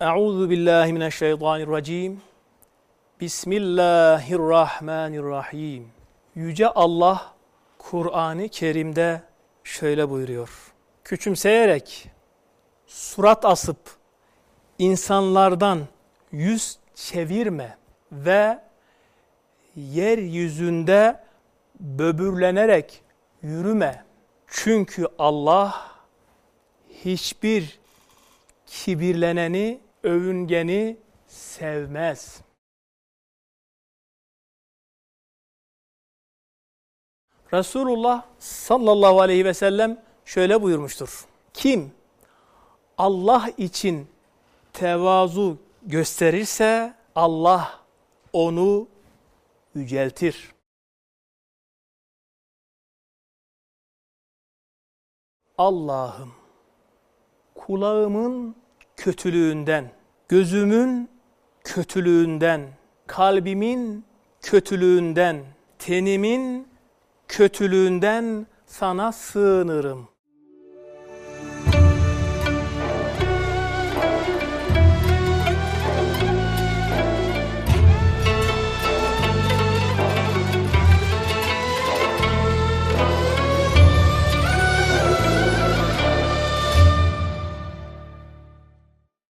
Euzu billahi mineşşeytanirracim. Bismillahirrahmanirrahim. Yüce Allah Kur'an-ı Kerim'de şöyle buyuruyor. Küçümseyerek surat asıp insanlardan yüz çevirme ve yeryüzünde böbürlenerek yürüme. Çünkü Allah hiçbir kibirleneni, övüngeni sevmez. Resulullah sallallahu aleyhi ve sellem şöyle buyurmuştur. Kim Allah için tevazu gösterirse Allah onu yüceltir. Allah'ım kulağımın kötülüğünden, gözümün kötülüğünden, kalbimin kötülüğünden, tenimin kötülüğünden sana sığınırım.